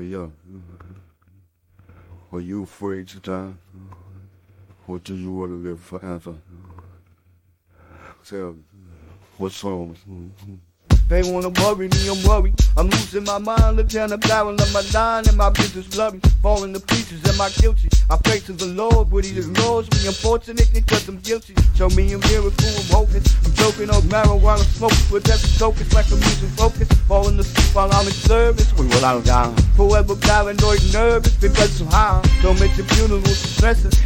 Yo, uh, are you afraid to die? Or do you want to live forever? Tell what's wrong? They wanna worry me, I'm worried. I'm losing my mind, look down the barrel of my line, and my business blurry. Falling to pieces, am I guilty? I pray to the Lord, but he ignores me. Unfortunate because I'm guilty. Show me a miracle, I'm hoping. I'm choking on marijuana, smoking with every focus like I'm losing focus. Falling asleep while I'm in service. We will out down. Forever paranoid, nervous because I'm high. Don't make the funerals stressing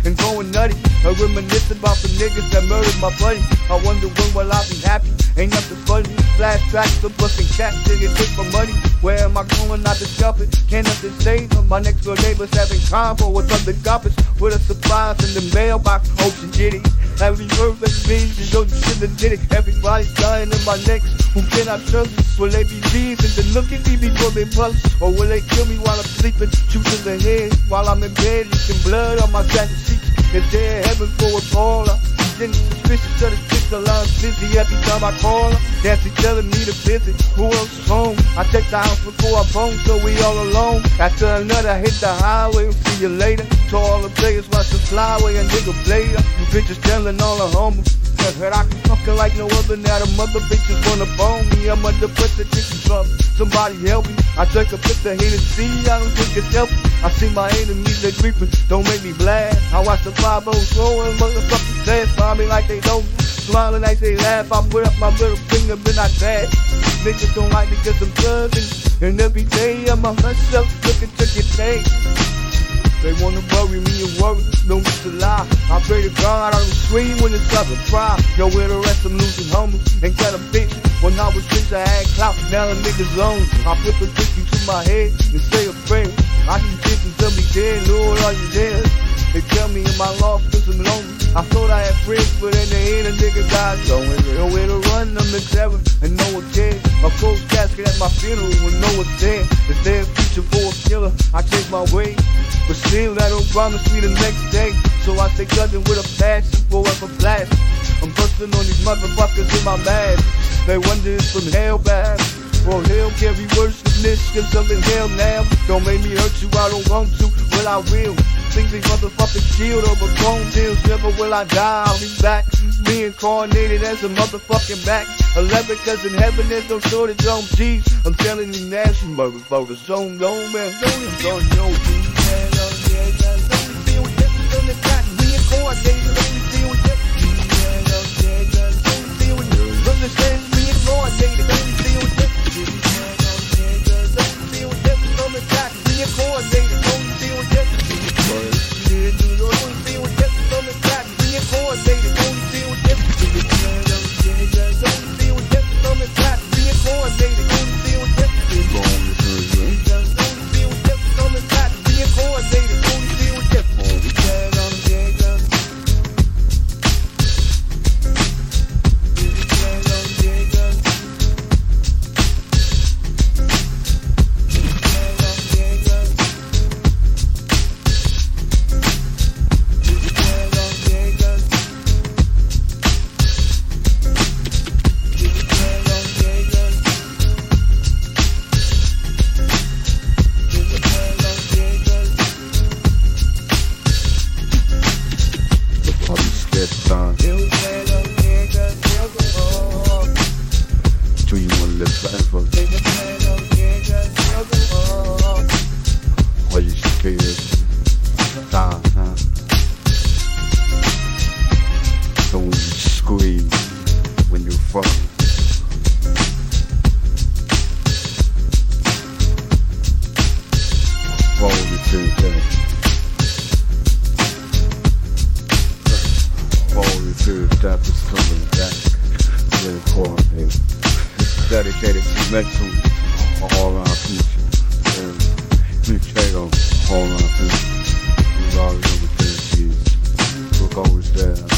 going nutty. I reminisce about the niggas that murdered my buddy. I wonder when will I be happy? Ain't nothing funny. Flashbacks to busting cats, nigga, take my money. Where am I going? Not to shop it. Can't nothing say. My next door neighbors having combo with other garbage. With a surprise in the mailbox. Ocean Jitty. Every word that means you know you shouldn't did it. Everybody's dying in my neck. Who can I trust? Will they be leaving to look at me before they bust? Or will they kill me while I'm sleeping? Shoot in the head while I'm in bed, leaking blood on my satin. Is there heaven for a baller? Getting suspicious of the chick line busy every time I call her. Nancy telling me to visit. Who else is home? I check the house before I bone, so we all alone. After another hit the highway, we'll see you later. To all the players, watch the flyway and nigga blader. You bitches telling all the homies. Heard I like no other now the mother bitches wanna bone me. I'm under pressure, chicken trouble. Somebody help me. I take a here to see. I don't think it's healthy. I see my enemies, they creeping. Don't make me blast. I watch the 5 slow and motherfuckers dance by me like they don't. Smiling like they laugh. I put up my little finger, but I dash. Niggas don't like me cause I'm thugging. And every day I'm a hustler, looking to get paid. They wanna worry me and worry, no need to lie. I pray to God I don't scream when it's up and cry. Yo, where the rest I'm losing homies and got a bitch. When I was rich, I had clout, now the niggas own. I put the dicky to my head and say a prayer. I can bitches tell me dead, Lord, are you there? They tell me in my lost cause I'm lonely. I thought I had friends, but in the end a nigga died. So nowhere to run, I'm in terror, and no one cares. My closed casket at my funeral when no one's there. Is there a future for a killer? I change my ways. But still, that don't promise me the next day. So I stay cousin with a passion forever blast. I'm busting on these motherfuckers in my mask. They wonder if from hell bad. Or hell can be worse than this, cause I'm in hell now. Don't make me hurt you, I don't want to, well I will. Think these motherfuckers shield over chrome deals, never will I die, I'll be back. Reincarnated as a motherfucking back. Eleven cause in heaven there's no shortage on G's. I'm telling you you motherfuckers don't know, man. Don't know, dedicated to mental uh, all our future. And Mikhail, all our future. Already over 10 years. Look always there.